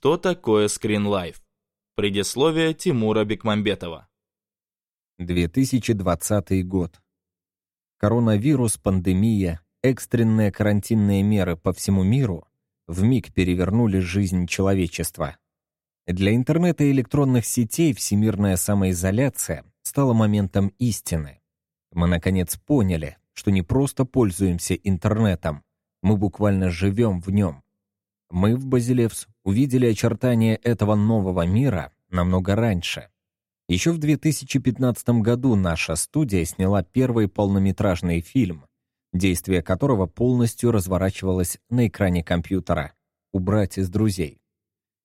Что такое скринлайф? Предисловие Тимура Бекмамбетова. 2020 год. Коронавирус, пандемия, экстренные карантинные меры по всему миру вмиг перевернули жизнь человечества. Для интернета и электронных сетей всемирная самоизоляция стала моментом истины. Мы, наконец, поняли, что не просто пользуемся интернетом, мы буквально живем в нем. Мы в Базилевс увидели очертания этого нового мира намного раньше. Еще в 2015 году наша студия сняла первый полнометражный фильм, действие которого полностью разворачивалось на экране компьютера «Убрать из друзей».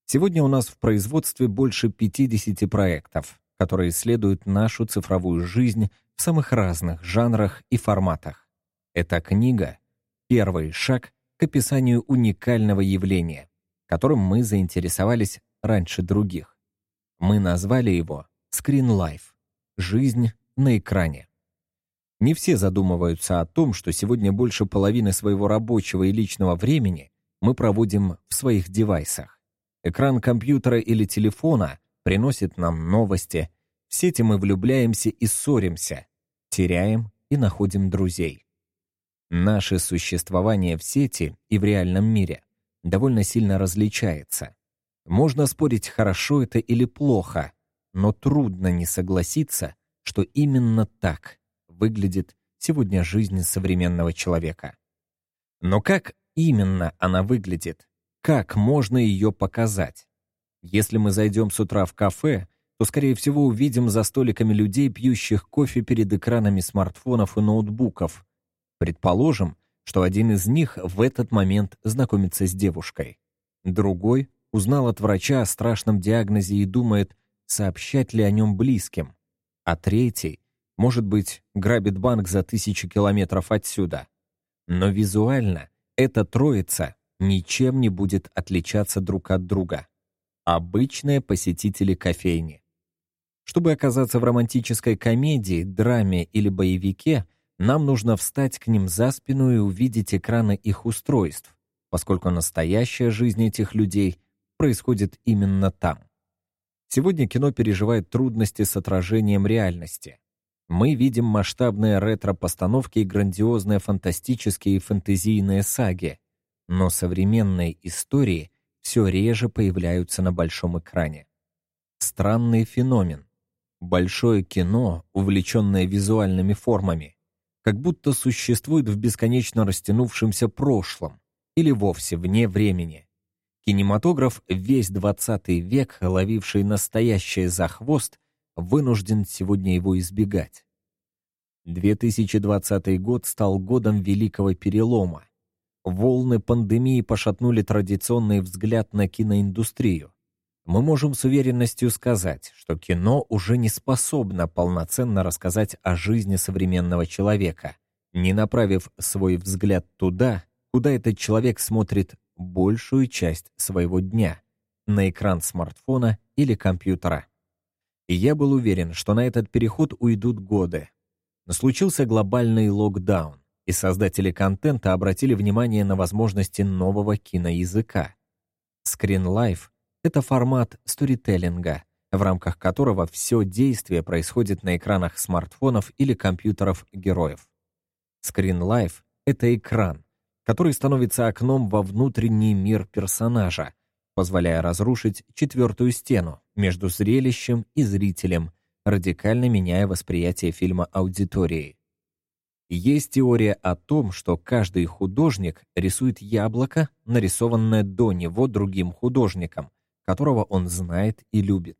Сегодня у нас в производстве больше 50 проектов, которые исследуют нашу цифровую жизнь в самых разных жанрах и форматах. Эта книга — первый шаг описанию уникального явления, которым мы заинтересовались раньше других. Мы назвали его «Screen Life» — «Жизнь на экране». Не все задумываются о том, что сегодня больше половины своего рабочего и личного времени мы проводим в своих девайсах. Экран компьютера или телефона приносит нам новости, в сети мы влюбляемся и ссоримся, теряем и находим друзей. Наше существование в сети и в реальном мире довольно сильно различается. Можно спорить, хорошо это или плохо, но трудно не согласиться, что именно так выглядит сегодня жизнь современного человека. Но как именно она выглядит? Как можно ее показать? Если мы зайдем с утра в кафе, то, скорее всего, увидим за столиками людей, пьющих кофе перед экранами смартфонов и ноутбуков, Предположим, что один из них в этот момент знакомится с девушкой. Другой узнал от врача о страшном диагнозе и думает, сообщать ли о нем близким. А третий, может быть, грабит банк за тысячи километров отсюда. Но визуально эта троица ничем не будет отличаться друг от друга. Обычные посетители кофейни. Чтобы оказаться в романтической комедии, драме или боевике, нам нужно встать к ним за спину и увидеть экраны их устройств, поскольку настоящая жизнь этих людей происходит именно там. Сегодня кино переживает трудности с отражением реальности. Мы видим масштабные ретро-постановки и грандиозные фантастические и фэнтезийные саги, но современные истории все реже появляются на большом экране. Странный феномен. Большое кино, увлеченное визуальными формами, как будто существует в бесконечно растянувшемся прошлом или вовсе вне времени. Кинематограф, весь 20 век, ловивший настоящее за хвост, вынужден сегодня его избегать. 2020 год стал годом великого перелома. Волны пандемии пошатнули традиционный взгляд на киноиндустрию мы можем с уверенностью сказать, что кино уже не способно полноценно рассказать о жизни современного человека, не направив свой взгляд туда, куда этот человек смотрит большую часть своего дня, на экран смартфона или компьютера. И я был уверен, что на этот переход уйдут годы. Но случился глобальный локдаун, и создатели контента обратили внимание на возможности нового киноязыка. Screen это формат сторителлинга, в рамках которого все действие происходит на экранах смартфонов или компьютеров героев. Screen Life — это экран, который становится окном во внутренний мир персонажа, позволяя разрушить четвертую стену между зрелищем и зрителем, радикально меняя восприятие фильма аудиторией. Есть теория о том, что каждый художник рисует яблоко, нарисованное до него другим художником, которого он знает и любит.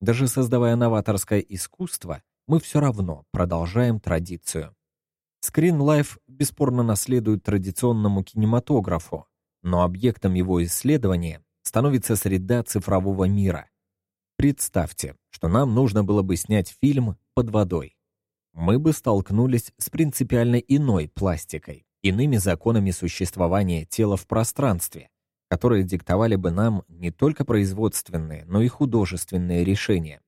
Даже создавая новаторское искусство, мы все равно продолжаем традицию. Life бесспорно наследует традиционному кинематографу, но объектом его исследования становится среда цифрового мира. Представьте, что нам нужно было бы снять фильм под водой. Мы бы столкнулись с принципиально иной пластикой, иными законами существования тела в пространстве, которые диктовали бы нам не только производственные, но и художественные решения.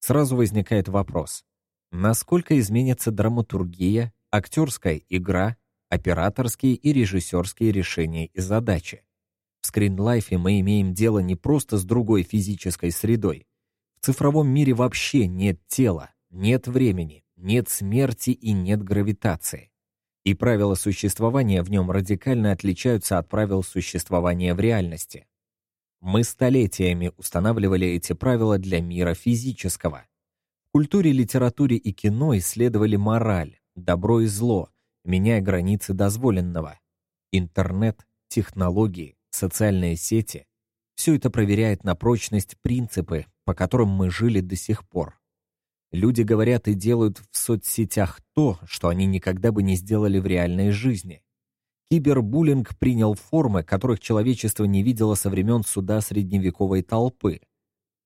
Сразу возникает вопрос, насколько изменится драматургия, актерская игра, операторские и режиссерские решения и задачи? В скринлайфе мы имеем дело не просто с другой физической средой. В цифровом мире вообще нет тела, нет времени, нет смерти и нет гравитации. И правила существования в нем радикально отличаются от правил существования в реальности. Мы столетиями устанавливали эти правила для мира физического. В культуре, литературе и кино исследовали мораль, добро и зло, меняя границы дозволенного. Интернет, технологии, социальные сети — все это проверяет на прочность принципы, по которым мы жили до сих пор. Люди говорят и делают в соцсетях то, что они никогда бы не сделали в реальной жизни. Кибербуллинг принял формы, которых человечество не видело со времен суда средневековой толпы.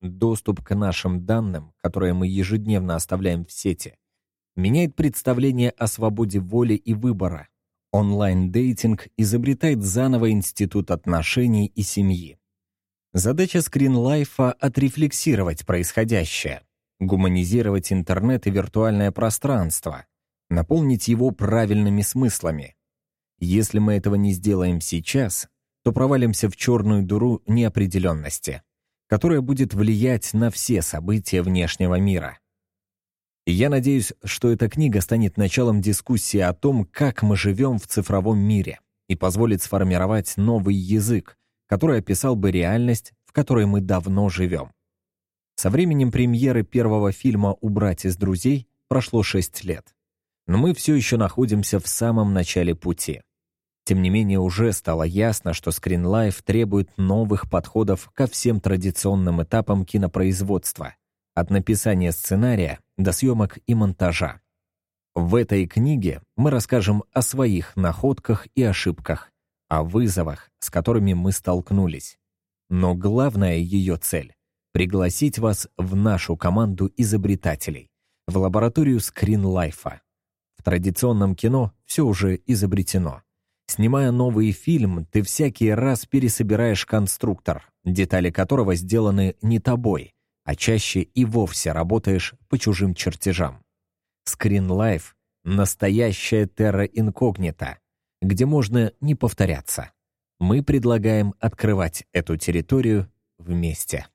Доступ к нашим данным, которые мы ежедневно оставляем в сети, меняет представление о свободе воли и выбора. Онлайн-дейтинг изобретает заново институт отношений и семьи. Задача скринлайфа — отрефлексировать происходящее, гуманизировать интернет и виртуальное пространство, наполнить его правильными смыслами. Если мы этого не сделаем сейчас, то провалимся в черную дуру неопределенности, которая будет влиять на все события внешнего мира. Я надеюсь, что эта книга станет началом дискуссии о том, как мы живем в цифровом мире и позволит сформировать новый язык, который описал бы реальность, в которой мы давно живем. Со временем премьеры первого фильма «Убрать из друзей» прошло шесть лет. Но мы все еще находимся в самом начале пути. Тем не менее, уже стало ясно, что Screen требует новых подходов ко всем традиционным этапам кинопроизводства, от написания сценария до съемок и монтажа. В этой книге мы расскажем о своих находках и ошибках, о вызовах, с которыми мы столкнулись. Но главная ее цель — пригласить вас в нашу команду изобретателей, в лабораторию скринлайфа. В традиционном кино все уже изобретено. Снимая новый фильм, ты всякий раз пересобираешь конструктор, детали которого сделаны не тобой, а чаще и вовсе работаешь по чужим чертежам. Life — настоящая терра инкогнита, где можно не повторяться. Мы предлагаем открывать эту территорию вместе.